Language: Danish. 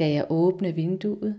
Skal jeg åbne vinduet?